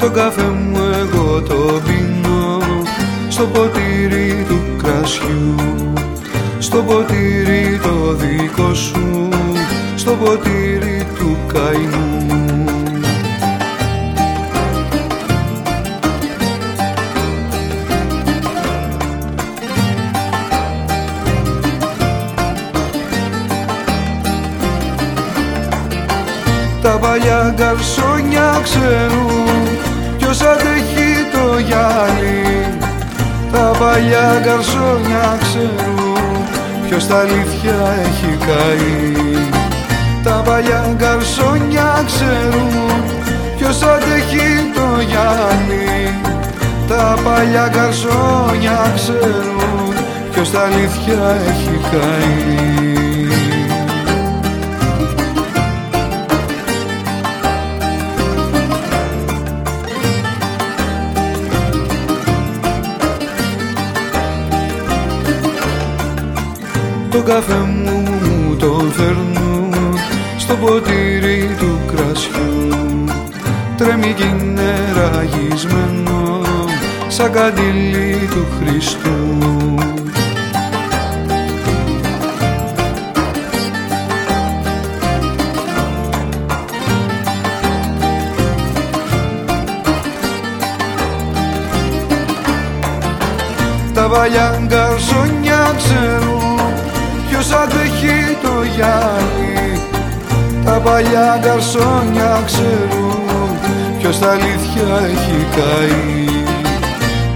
Το καφέ μου εγώ το πίνω στο ποτήρι του κρασιού στο ποτήρι το δικό σου στο ποτήρι του καίνου. Τα παλιά καρσόνια ξέρουν ποιος αντέχει το γυάλι Τα παλιά γκαρσόνια ξέρουν ποιος τα αλήθεια έχει καεί. Τα παλιά γκαρσόνια ξέρουν ποιος αντέχει το γυάλι Τα παλιά γκαρσόνια ξέρουν ποιος τα αλήθεια έχει καεί Το καφέ μου τον φέρνουν στο ποτήρι του κρασιού. Τρέμει κι είναι ραγισμένο σαν καντήλι του Χριστού. Τα παλιά γκαρσόνια ξέρουν ποιος αντέχει το γυάλι Τα παλιά γκαρσόνια ξέρουν ποιος τα αλήθεια έχει καεί.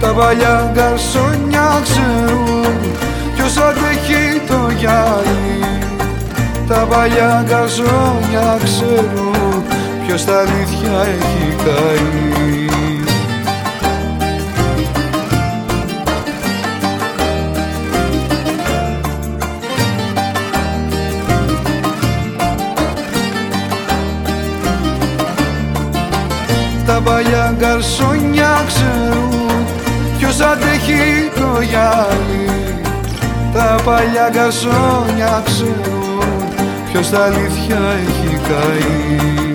Τα παλιά γκαρσόνια ξέρουν ποιος αντέχει το γυάλι Τα παλιά γκαρσόνια ξέρουν ποιος τα αλήθεια έχει καεί παλιά γκαρσόνια ξέρουν ποιος αντέχει το γυάλι Τα παλιά γκαρσόνια ξέρουν ποιος τα αλήθεια έχει καεί